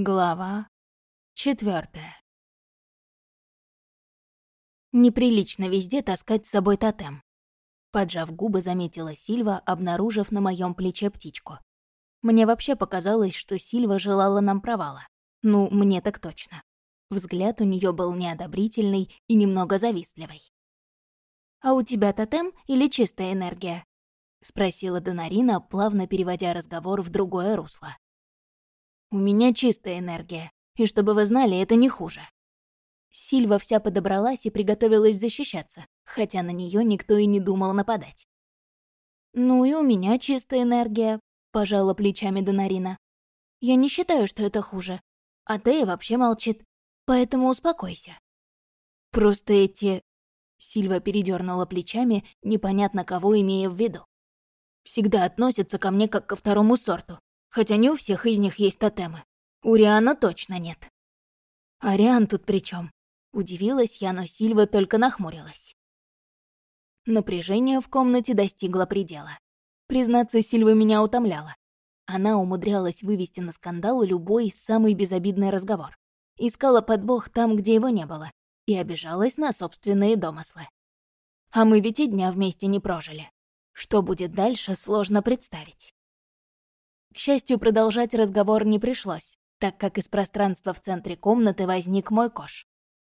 Глава четвертая. Неприлично везде таскать с собой тотем. Поджав губы, заметила Сильва, обнаружив на моем плече птичку. Мне вообще показалось, что Сильва желала нам провала. Ну, мне так точно. Взгляд у нее был неодобрительный и немного завистливый. «А у тебя тотем или чистая энергия?» — спросила Донарина, плавно переводя разговор в другое русло. У меня чистая энергия, и чтобы вы знали, это не хуже. Сильва вся подобралась и приготовилась защищаться, хотя на нее никто и не думал нападать. «Ну и у меня чистая энергия», — пожала плечами Донарина. «Я не считаю, что это хуже. А Тея вообще молчит, поэтому успокойся». «Просто эти...» — Сильва передернула плечами, непонятно кого имея в виду. «Всегда относятся ко мне как ко второму сорту. Хотя не у всех из них есть тотемы. У Риана точно нет. А Риан тут при чем? Удивилась я, но Сильва только нахмурилась. Напряжение в комнате достигло предела. Признаться, Сильва меня утомляла. Она умудрялась вывести на скандал любой самый безобидный разговор. Искала подвох там, где его не было, и обижалась на собственные домыслы. А мы ведь и дня вместе не прожили. Что будет дальше, сложно представить. К счастью, продолжать разговор не пришлось, так как из пространства в центре комнаты возник мой кош.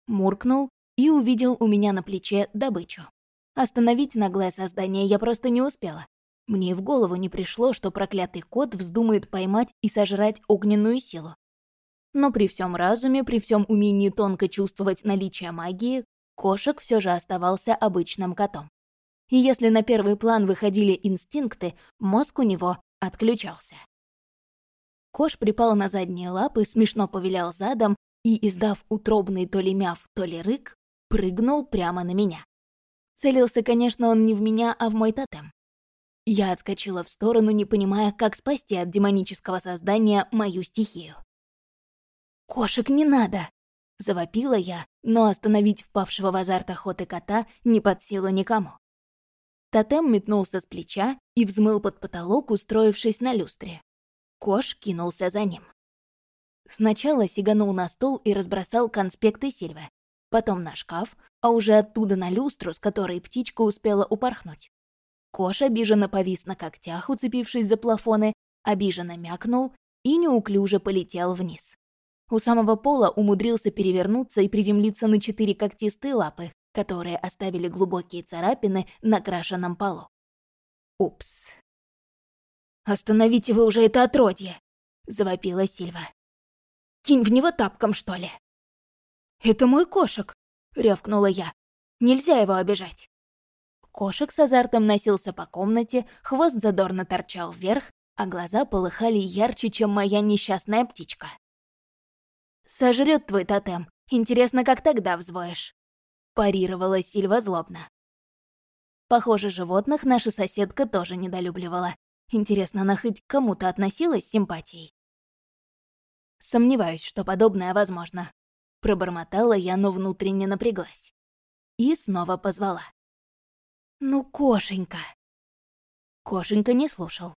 Муркнул и увидел у меня на плече добычу. Остановить наглое создание я просто не успела. Мне в голову не пришло, что проклятый кот вздумает поймать и сожрать огненную силу. Но при всем разуме, при всем умении тонко чувствовать наличие магии, кошек все же оставался обычным котом. И если на первый план выходили инстинкты, мозг у него отключался. Кош припал на задние лапы, смешно повилял задом и, издав утробный то ли мяв, то ли рык, прыгнул прямо на меня. Целился, конечно, он не в меня, а в мой тотем. Я отскочила в сторону, не понимая, как спасти от демонического создания мою стихию. «Кошек не надо!» — завопила я, но остановить впавшего в азарт охоты кота не под силу никому. Тотем метнулся с плеча и взмыл под потолок, устроившись на люстре. Кош кинулся за ним. Сначала сиганул на стол и разбросал конспекты Сильвы, потом на шкаф, а уже оттуда на люстру, с которой птичка успела упорхнуть. Кош обиженно повис на когтях, уцепившись за плафоны, обиженно мякнул и неуклюже полетел вниз. У самого пола умудрился перевернуться и приземлиться на четыре когтистые лапы, которые оставили глубокие царапины на крашенном полу. Упс. «Остановите вы уже это отродье!» — завопила Сильва. «Кинь в него тапком, что ли?» «Это мой кошек!» — рявкнула я. «Нельзя его обижать!» Кошек с азартом носился по комнате, хвост задорно торчал вверх, а глаза полыхали ярче, чем моя несчастная птичка. «Сожрёт твой тотем. Интересно, как тогда взвоешь?» — парировала Сильва злобно. Похоже, животных наша соседка тоже недолюбливала. Интересно, она хоть к кому-то относилась с симпатией? Сомневаюсь, что подобное возможно. Пробормотала я, но внутренне напряглась. И снова позвала. «Ну, Кошенька!» Кошенька не слушал.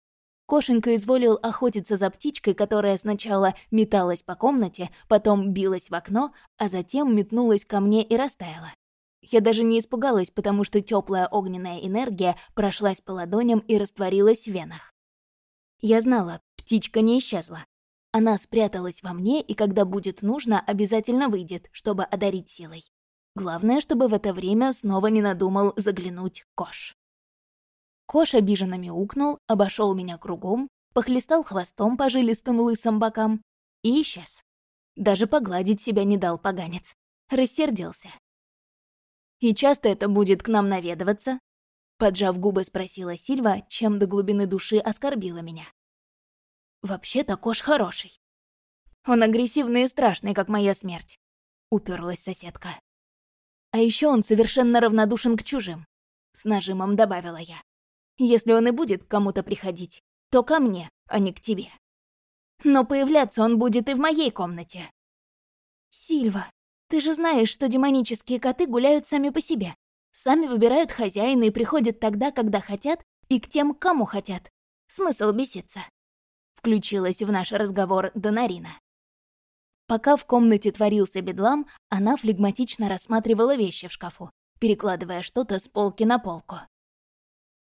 Кошенька изволил охотиться за птичкой, которая сначала металась по комнате, потом билась в окно, а затем метнулась ко мне и растаяла. Я даже не испугалась, потому что теплая огненная энергия прошлась по ладоням и растворилась в венах. Я знала, птичка не исчезла. Она спряталась во мне, и когда будет нужно, обязательно выйдет, чтобы одарить силой. Главное, чтобы в это время снова не надумал заглянуть Кош. Кош обиженно мяукнул, обошел меня кругом, похлестал хвостом по жилистым лысым бокам и исчез. Даже погладить себя не дал поганец. Рассердился. И часто это будет к нам наведываться?» Поджав губы, спросила Сильва, чем до глубины души оскорбила меня. «Вообще-то Кош хороший. Он агрессивный и страшный, как моя смерть», — уперлась соседка. «А еще он совершенно равнодушен к чужим», — с нажимом добавила я. «Если он и будет к кому-то приходить, то ко мне, а не к тебе. Но появляться он будет и в моей комнате». «Сильва, ты же знаешь, что демонические коты гуляют сами по себе. Сами выбирают хозяина и приходят тогда, когда хотят, и к тем, кому хотят. Смысл беситься. Включилась в наш разговор Донарина. Пока в комнате творился бедлам, она флегматично рассматривала вещи в шкафу, перекладывая что-то с полки на полку.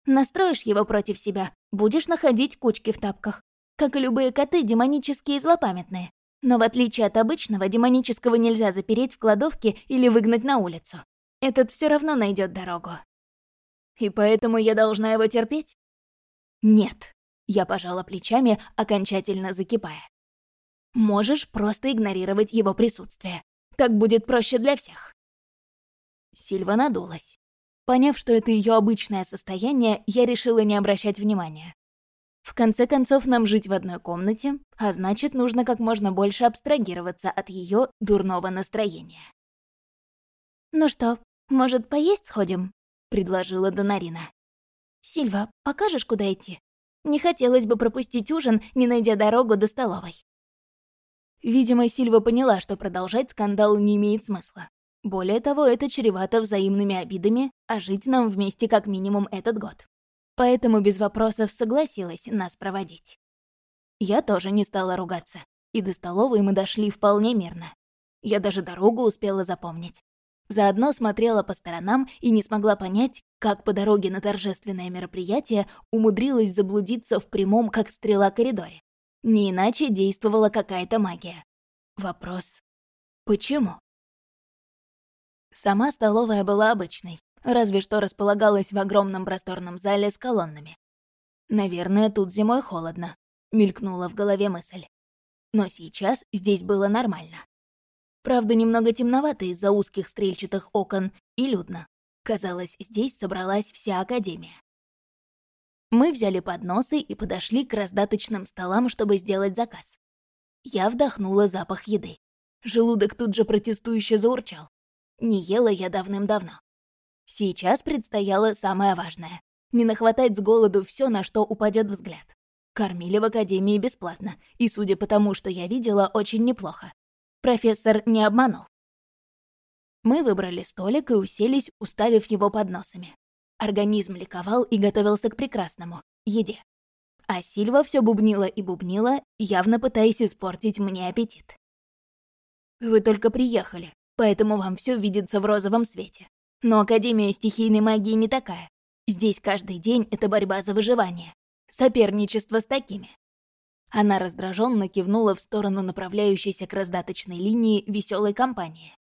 Настроишь его против себя, будешь находить кучки в тапках. Как и любые коты, демонические и злопамятные. Но в отличие от обычного, демонического нельзя запереть в кладовке или выгнать на улицу. Этот все равно найдет дорогу. И поэтому я должна его терпеть? Нет. Я пожала плечами, окончательно закипая. Можешь просто игнорировать его присутствие. Так будет проще для всех. Сильва надулась. Поняв, что это ее обычное состояние, я решила не обращать внимания. В конце концов, нам жить в одной комнате, а значит, нужно как можно больше абстрагироваться от ее дурного настроения. «Ну что, может, поесть сходим?» — предложила Донарина. «Сильва, покажешь, куда идти? Не хотелось бы пропустить ужин, не найдя дорогу до столовой». Видимо, Сильва поняла, что продолжать скандал не имеет смысла. Более того, это чревато взаимными обидами, а жить нам вместе как минимум этот год. Поэтому без вопросов согласилась нас проводить. Я тоже не стала ругаться, и до столовой мы дошли вполне мирно. Я даже дорогу успела запомнить. Заодно смотрела по сторонам и не смогла понять, как по дороге на торжественное мероприятие умудрилась заблудиться в прямом, как стрела, коридоре. Не иначе действовала какая-то магия. Вопрос — почему? Сама столовая была обычной, разве что располагалась в огромном просторном зале с колоннами. «Наверное, тут зимой холодно», — мелькнула в голове мысль. Но сейчас здесь было нормально. Правда, немного темновато из-за узких стрельчатых окон и людно. Казалось, здесь собралась вся Академия. Мы взяли подносы и подошли к раздаточным столам, чтобы сделать заказ. Я вдохнула запах еды. Желудок тут же протестующе заурчал. Не ела я давным-давно. Сейчас предстояло самое важное — не нахватать с голоду все, на что упадет взгляд. Кормили в академии бесплатно, и, судя по тому, что я видела, очень неплохо. Профессор не обманул. Мы выбрали столик и уселись, уставив его под носами. Организм ликовал и готовился к прекрасному — еде. А Сильва все бубнила и бубнила, явно пытаясь испортить мне аппетит. «Вы только приехали поэтому вам все видится в розовом свете. Но Академия стихийной магии не такая. Здесь каждый день это борьба за выживание. Соперничество с такими. Она раздраженно кивнула в сторону направляющейся к раздаточной линии веселой компании.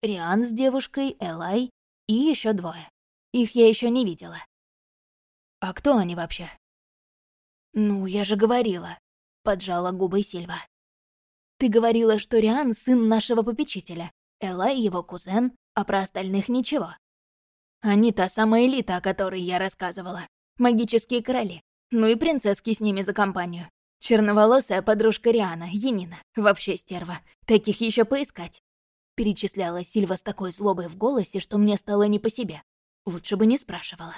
Риан с девушкой, Элай и еще двое. Их я еще не видела. А кто они вообще? Ну, я же говорила, поджала губы Сильва. Ты говорила, что Риан сын нашего попечителя, Элай его кузен, а про остальных ничего. Они та самая элита, о которой я рассказывала. Магические короли. Ну и принцесски с ними за компанию. Черноволосая подружка Риана, Енина, вообще стерва. Таких еще поискать. Перечисляла Сильва с такой злобой в голосе, что мне стало не по себе. Лучше бы не спрашивала.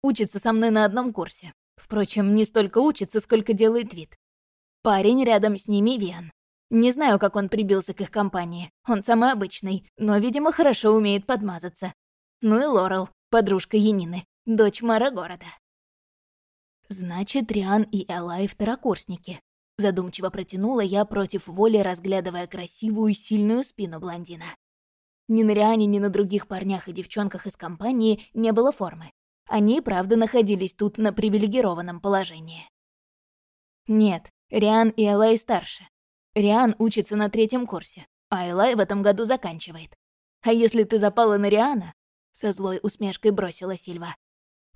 Учится со мной на одном курсе. Впрочем, не столько учится, сколько делает вид. Парень рядом с ними Виан. Не знаю, как он прибился к их компании. Он самый обычный, но, видимо, хорошо умеет подмазаться. Ну и Лорел, подружка Янины, дочь мэра города. Значит, Риан и Элай второкурсники. Задумчиво протянула я против воли, разглядывая красивую сильную спину блондина. Ни на Риане, ни на других парнях и девчонках из компании не было формы. Они, правда, находились тут на привилегированном положении. Нет, Риан и Элай старше. Риан учится на третьем курсе, а Элай в этом году заканчивает. А если ты запала на Риана, со злой усмешкой бросила Сильва.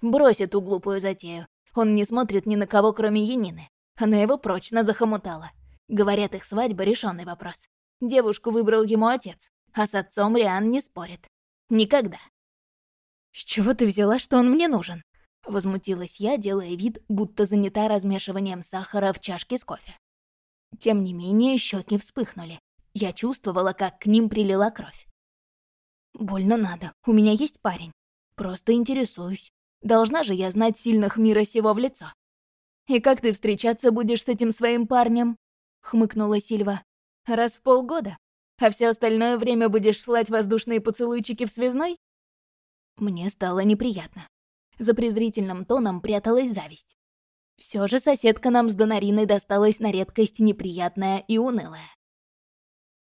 Брось эту глупую затею. Он не смотрит ни на кого, кроме Янины. Она его прочно захомутала. Говорят, их свадьба — решенный вопрос. Девушку выбрал ему отец, а с отцом Риан не спорит. Никогда. «С чего ты взяла, что он мне нужен?» Возмутилась я, делая вид, будто занята размешиванием сахара в чашке с кофе. Тем не менее, щеки вспыхнули. Я чувствовала, как к ним прилила кровь. «Больно надо. У меня есть парень. Просто интересуюсь. Должна же я знать сильных мира сего в лицо». «И как ты встречаться будешь с этим своим парнем?» — хмыкнула Сильва. «Раз в полгода? А все остальное время будешь слать воздушные поцелуйчики в связной?» Мне стало неприятно. За презрительным тоном пряталась зависть. Все же соседка нам с Донариной досталась на редкость неприятная и унылая.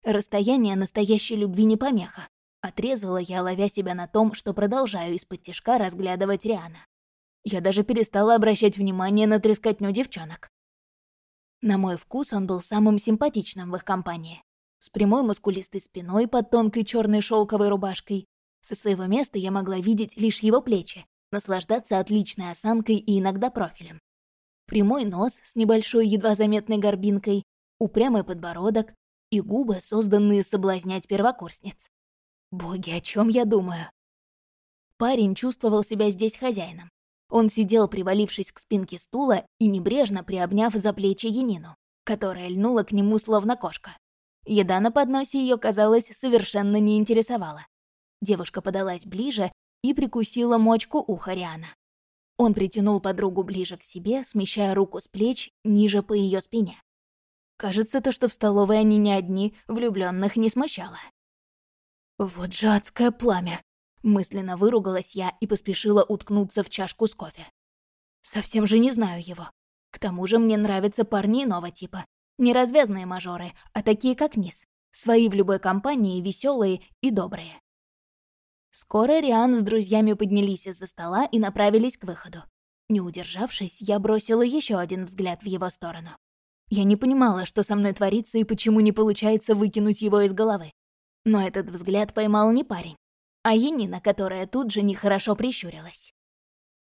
Расстояние настоящей любви не помеха. Отрезала я, ловя себя на том, что продолжаю из-под тяжка разглядывать Риана. Я даже перестала обращать внимание на трескотню девчонок. На мой вкус он был самым симпатичным в их компании. С прямой мускулистой спиной под тонкой черной шелковой рубашкой. Со своего места я могла видеть лишь его плечи, наслаждаться отличной осанкой и иногда профилем. Прямой нос с небольшой едва заметной горбинкой, упрямый подбородок, и губы, созданные соблазнять первокурсниц. Боги, о чем я думаю? Парень чувствовал себя здесь хозяином. Он сидел, привалившись к спинке стула и небрежно приобняв за плечи Янину, которая льнула к нему словно кошка. Еда на подносе ее, казалось, совершенно не интересовала. Девушка подалась ближе и прикусила мочку уха Риана. Он притянул подругу ближе к себе, смещая руку с плеч ниже по ее спине. Кажется, то, что в столовой они не одни, влюбленных не смущало. «Вот же адское пламя!» Мысленно выругалась я и поспешила уткнуться в чашку с кофе. Совсем же не знаю его. К тому же мне нравятся парни иного типа. Не развязные мажоры, а такие как Низ. Свои в любой компании, веселые и добрые. Скоро Риан с друзьями поднялись из-за стола и направились к выходу. Не удержавшись, я бросила еще один взгляд в его сторону. Я не понимала, что со мной творится и почему не получается выкинуть его из головы. Но этот взгляд поймал не парень, а Енина, которая тут же нехорошо прищурилась.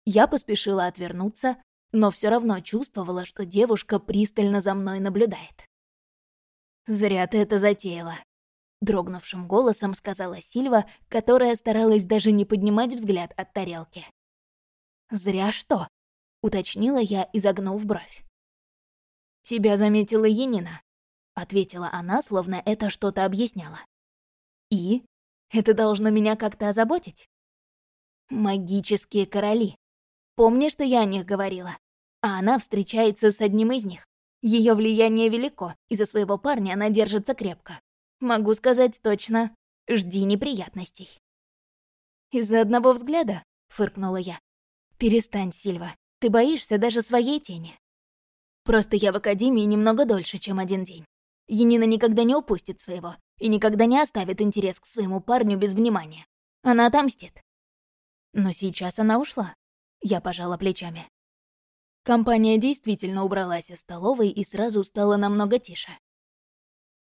Я поспешила отвернуться, но все равно чувствовала, что девушка пристально за мной наблюдает. «Зря ты это затеяла», — дрогнувшим голосом сказала Сильва, которая старалась даже не поднимать взгляд от тарелки. «Зря что?» — уточнила я, изогнув бровь. «Тебя заметила Енина», — ответила она, словно это что-то объясняло. «И? Это должно меня как-то озаботить?» «Магические короли. Помнишь, что я о них говорила? А она встречается с одним из них. Ее влияние велико, из-за своего парня она держится крепко. Могу сказать точно, жди неприятностей». «Из-за одного взгляда?» — фыркнула я. «Перестань, Сильва, ты боишься даже своей тени». Просто я в академии немного дольше, чем один день. Енина никогда не упустит своего и никогда не оставит интерес к своему парню без внимания. Она отомстит. Но сейчас она ушла. Я пожала плечами. Компания действительно убралась из столовой и сразу стала намного тише.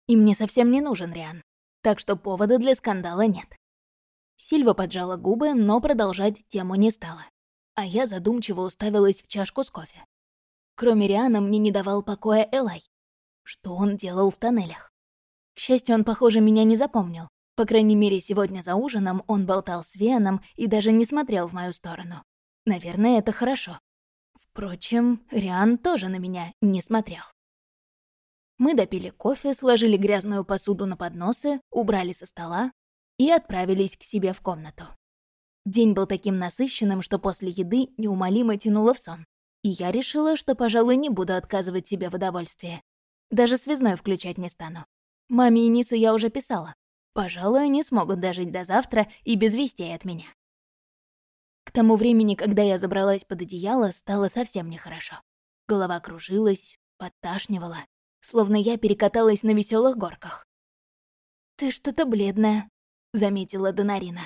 И мне совсем не нужен Риан, так что повода для скандала нет. Сильва поджала губы, но продолжать тему не стала. А я задумчиво уставилась в чашку с кофе. Кроме Риана мне не давал покоя Элай. Что он делал в тоннелях? К счастью, он, похоже, меня не запомнил. По крайней мере, сегодня за ужином он болтал с Веном и даже не смотрел в мою сторону. Наверное, это хорошо. Впрочем, Риан тоже на меня не смотрел. Мы допили кофе, сложили грязную посуду на подносы, убрали со стола и отправились к себе в комнату. День был таким насыщенным, что после еды неумолимо тянуло в сон. И я решила, что, пожалуй, не буду отказывать себе в удовольствии. Даже связной включать не стану. Маме и Нису я уже писала. Пожалуй, они смогут дожить до завтра и без вестей от меня. К тому времени, когда я забралась под одеяло, стало совсем нехорошо. Голова кружилась, подташнивала, словно я перекаталась на веселых горках. «Ты что-то бледная», — заметила Донарина.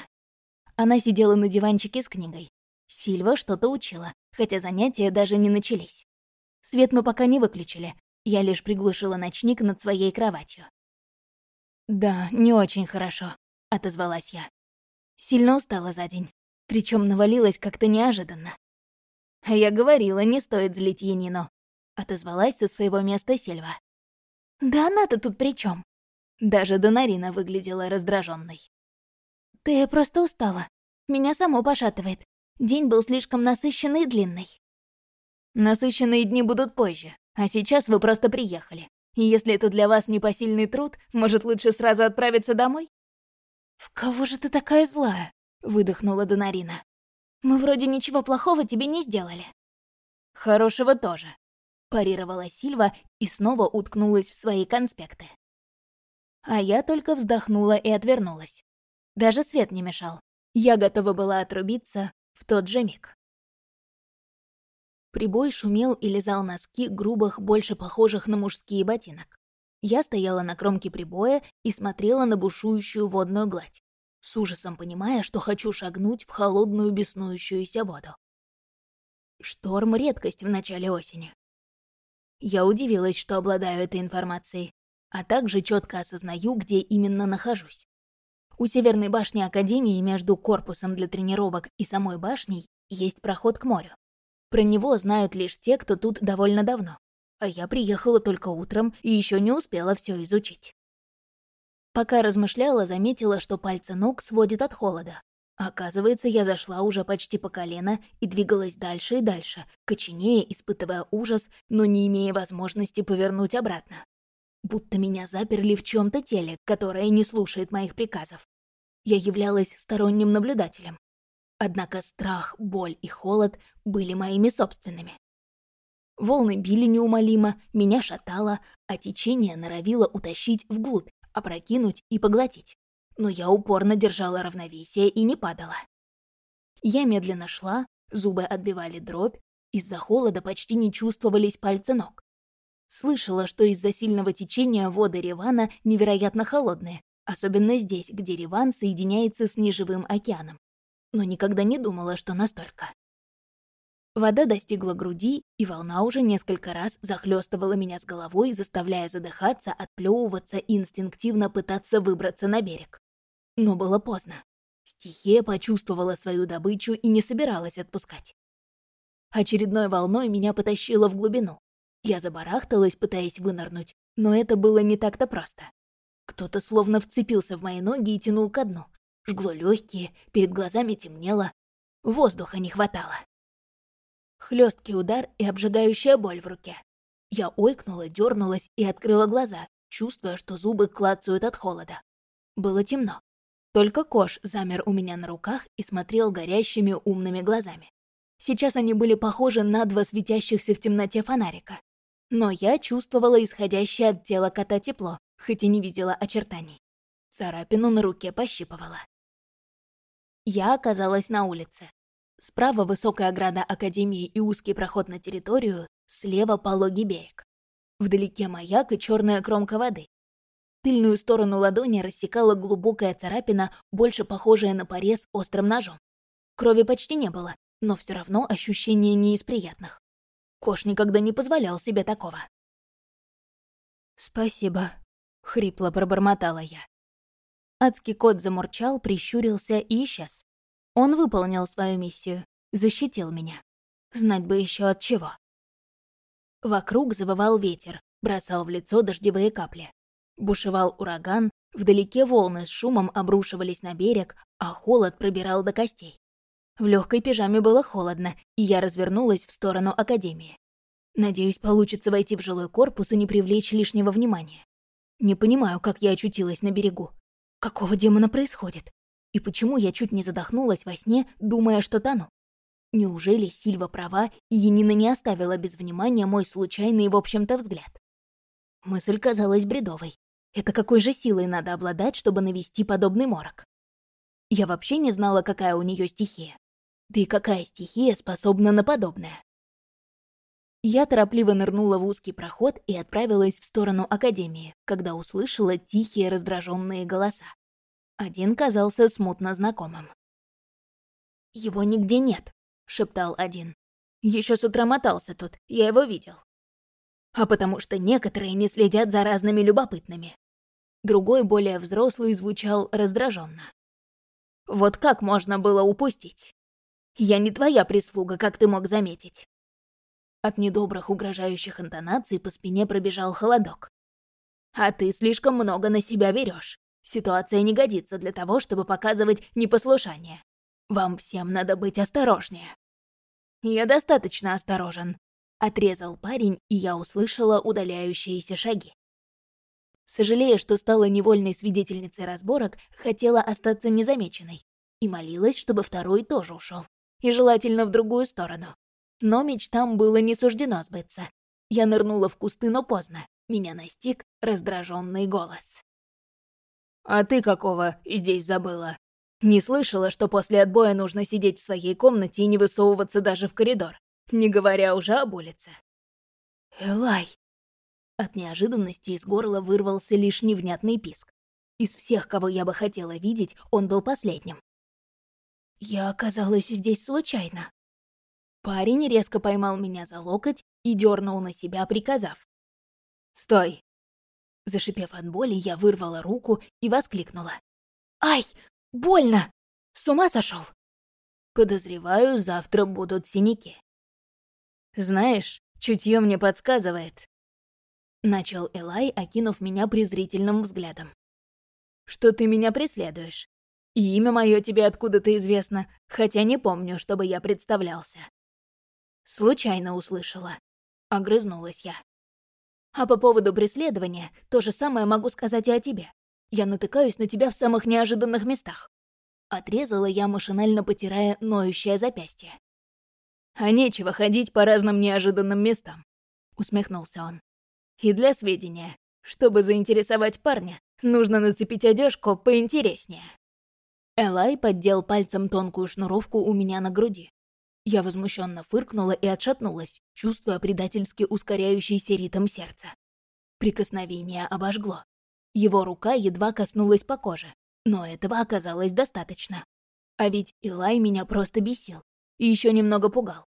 Она сидела на диванчике с книгой. Сильва что-то учила, хотя занятия даже не начались. Свет мы пока не выключили, я лишь приглушила ночник над своей кроватью. «Да, не очень хорошо», — отозвалась я. Сильно устала за день, причем навалилась как-то неожиданно. «А я говорила, не стоит злить Янину», — отозвалась со своего места Сильва. «Да она-то тут при чем? Даже Донарина выглядела раздраженной. «Ты просто устала. Меня само пошатывает. День был слишком насыщенный и длинный. Насыщенные дни будут позже, а сейчас вы просто приехали. И если это для вас непосильный труд, может, лучше сразу отправиться домой? «В кого же ты такая злая?» — выдохнула Донарина. «Мы вроде ничего плохого тебе не сделали». «Хорошего тоже», — парировала Сильва и снова уткнулась в свои конспекты. А я только вздохнула и отвернулась. Даже свет не мешал. Я готова была отрубиться, в тот же миг. Прибой шумел и лизал носки грубых, больше похожих на мужские ботинок. Я стояла на кромке прибоя и смотрела на бушующую водную гладь, с ужасом понимая, что хочу шагнуть в холодную беснующуюся воду. Шторм — редкость в начале осени. Я удивилась, что обладаю этой информацией, а также четко осознаю, где именно нахожусь. У северной башни Академии между корпусом для тренировок и самой башней есть проход к морю. Про него знают лишь те, кто тут довольно давно. А я приехала только утром и еще не успела все изучить. Пока размышляла, заметила, что пальцы ног сводит от холода. Оказывается, я зашла уже почти по колено и двигалась дальше и дальше, коченея, испытывая ужас, но не имея возможности повернуть обратно. Будто меня заперли в чем то теле, которое не слушает моих приказов. Я являлась сторонним наблюдателем. Однако страх, боль и холод были моими собственными. Волны били неумолимо, меня шатало, а течение норовило утащить вглубь, опрокинуть и поглотить но я упорно держала равновесие и не падала. Я медленно шла, зубы отбивали дробь, из-за холода почти не чувствовались пальцы ног. Слышала, что из-за сильного течения воды Ревана невероятно холодные, особенно здесь, где Реван соединяется с Неживым океаном. Но никогда не думала, что настолько. Вода достигла груди, и волна уже несколько раз захлестывала меня с головой, заставляя задыхаться, отплевываться и инстинктивно пытаться выбраться на берег. Но было поздно. Стихия почувствовала свою добычу и не собиралась отпускать. Очередной волной меня потащило в глубину. Я забарахталась, пытаясь вынырнуть, но это было не так-то просто. Кто-то словно вцепился в мои ноги и тянул ко дну. Жгло легкие, перед глазами темнело. Воздуха не хватало. Хлесткий удар и обжигающая боль в руке. Я ойкнула, дернулась и открыла глаза, чувствуя, что зубы клацают от холода. Было темно. Только Кош замер у меня на руках и смотрел горящими умными глазами. Сейчас они были похожи на два светящихся в темноте фонарика. Но я чувствовала исходящее от тела кота тепло, хоть и не видела очертаний. Царапину на руке пощипывала. Я оказалась на улице. Справа высокая ограда Академии и узкий проход на территорию, слева пологий берег. Вдалеке маяк и черная кромка воды. Тыльную сторону ладони рассекала глубокая царапина, больше похожая на порез острым ножом. Крови почти не было, но все равно ощущение не из приятных. Кош никогда не позволял себе такого. «Спасибо», — хрипло пробормотала я. Адский кот замурчал, прищурился и исчез. Он выполнил свою миссию, защитил меня. Знать бы еще от чего. Вокруг завывал ветер, бросал в лицо дождевые капли. Бушевал ураган, вдалеке волны с шумом обрушивались на берег, а холод пробирал до костей. В легкой пижаме было холодно, и я развернулась в сторону Академии. Надеюсь, получится войти в жилой корпус и не привлечь лишнего внимания. Не понимаю, как я очутилась на берегу. Какого демона происходит? И почему я чуть не задохнулась во сне, думая, что тону? Неужели Сильва права, и Янина не оставила без внимания мой случайный, в общем-то, взгляд? Мысль казалась бредовой. Это какой же силой надо обладать, чтобы навести подобный морок? Я вообще не знала, какая у нее стихия. Да и какая стихия способна на подобное? Я торопливо нырнула в узкий проход и отправилась в сторону Академии, когда услышала тихие раздраженные голоса. Один казался смутно знакомым. «Его нигде нет», — шептал один. Еще с утра мотался тут, я его видел. А потому что некоторые не следят за разными любопытными. Другой, более взрослый, звучал раздраженно. «Вот как можно было упустить? Я не твоя прислуга, как ты мог заметить». От недобрых угрожающих интонаций по спине пробежал холодок. «А ты слишком много на себя берешь. Ситуация не годится для того, чтобы показывать непослушание. Вам всем надо быть осторожнее». «Я достаточно осторожен», — отрезал парень, и я услышала удаляющиеся шаги. Сожалея, что стала невольной свидетельницей разборок, хотела остаться незамеченной и молилась, чтобы второй тоже ушел, и желательно в другую сторону. Но мечтам было не суждено сбыться. Я нырнула в кусты, но поздно. Меня настиг раздраженный голос. «А ты какого здесь забыла? Не слышала, что после отбоя нужно сидеть в своей комнате и не высовываться даже в коридор, не говоря уже об улице?» «Элай!» От неожиданности из горла вырвался лишь невнятный писк. Из всех, кого я бы хотела видеть, он был последним. Я оказалась здесь случайно. Парень резко поймал меня за локоть и дернул на себя, приказав. «Стой!» Зашипев от боли, я вырвала руку и воскликнула. «Ай, больно! С ума сошел? Подозреваю, завтра будут синяки. Знаешь, чутье мне подсказывает. Начал Элай, окинув меня презрительным взглядом. Что ты меня преследуешь? И имя мое тебе откуда-то известно, хотя не помню, чтобы я представлялся. Случайно услышала. Огрызнулась я. А по поводу преследования, то же самое могу сказать и о тебе. Я натыкаюсь на тебя в самых неожиданных местах. Отрезала я, машинально потирая ноющее запястье. «А нечего ходить по разным неожиданным местам», — усмехнулся он. «И для сведения, чтобы заинтересовать парня, нужно нацепить одежку поинтереснее». Элай поддел пальцем тонкую шнуровку у меня на груди. Я возмущенно фыркнула и отшатнулась, чувствуя предательски ускоряющийся ритм сердца. Прикосновение обожгло. Его рука едва коснулась по коже, но этого оказалось достаточно. А ведь Илай меня просто бесил и еще немного пугал.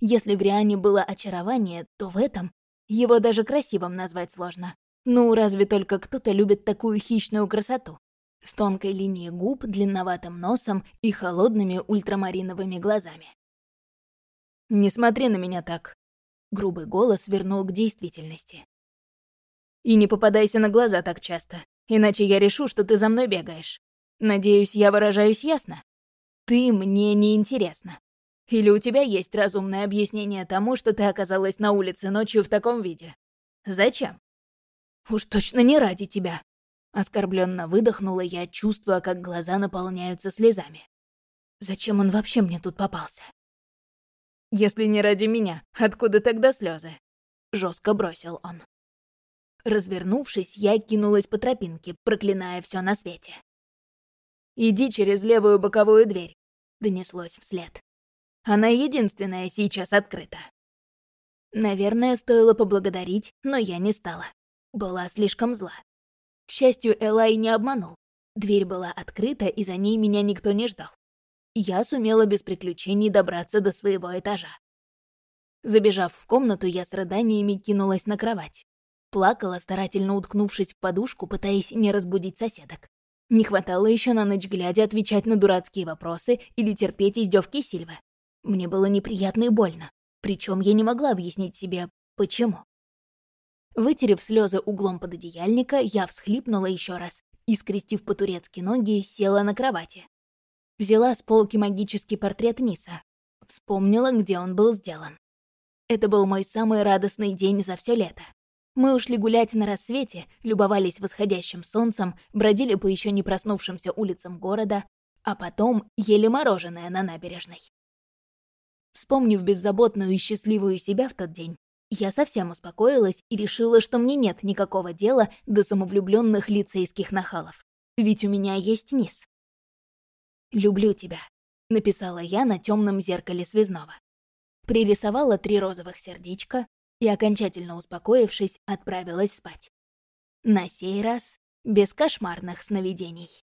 Если в Риане было очарование, то в этом его даже красивым назвать сложно. Ну, разве только кто-то любит такую хищную красоту. С тонкой линией губ, длинноватым носом и холодными ультрамариновыми глазами. «Не смотри на меня так», — грубый голос вернул к действительности. «И не попадайся на глаза так часто. Иначе я решу, что ты за мной бегаешь. Надеюсь, я выражаюсь ясно. Ты мне не интересна. Или у тебя есть разумное объяснение тому, что ты оказалась на улице ночью в таком виде? Зачем? Уж точно не ради тебя. Оскорбленно выдохнула я, чувствуя, как глаза наполняются слезами. Зачем он вообще мне тут попался? Если не ради меня, откуда тогда слезы? Жестко бросил он. Развернувшись, я кинулась по тропинке, проклиная все на свете. «Иди через левую боковую дверь», — донеслось вслед. «Она единственная сейчас открыта». Наверное, стоило поблагодарить, но я не стала. Была слишком зла. К счастью, Элай не обманул. Дверь была открыта, и за ней меня никто не ждал. Я сумела без приключений добраться до своего этажа. Забежав в комнату, я с рыданиями кинулась на кровать. Плакала, старательно уткнувшись в подушку, пытаясь не разбудить соседок. Не хватало еще на ночь глядя отвечать на дурацкие вопросы или терпеть издевки Сильвы. Мне было неприятно и больно, причем я не могла объяснить себе, почему. Вытерев слезы углом пододеяльника, я всхлипнула еще раз и, скрестив по-турецки ноги, села на кровати. Взяла с полки магический портрет Ниса. Вспомнила, где он был сделан. Это был мой самый радостный день за все лето. Мы ушли гулять на рассвете, любовались восходящим солнцем, бродили по еще не проснувшимся улицам города, а потом ели мороженое на набережной. Вспомнив беззаботную и счастливую себя в тот день, я совсем успокоилась и решила, что мне нет никакого дела до самовлюбленных лицейских нахалов. Ведь у меня есть низ. «Люблю тебя», — написала я на темном зеркале связного. Пририсовала три розовых сердечка, и, окончательно успокоившись, отправилась спать. На сей раз без кошмарных сновидений.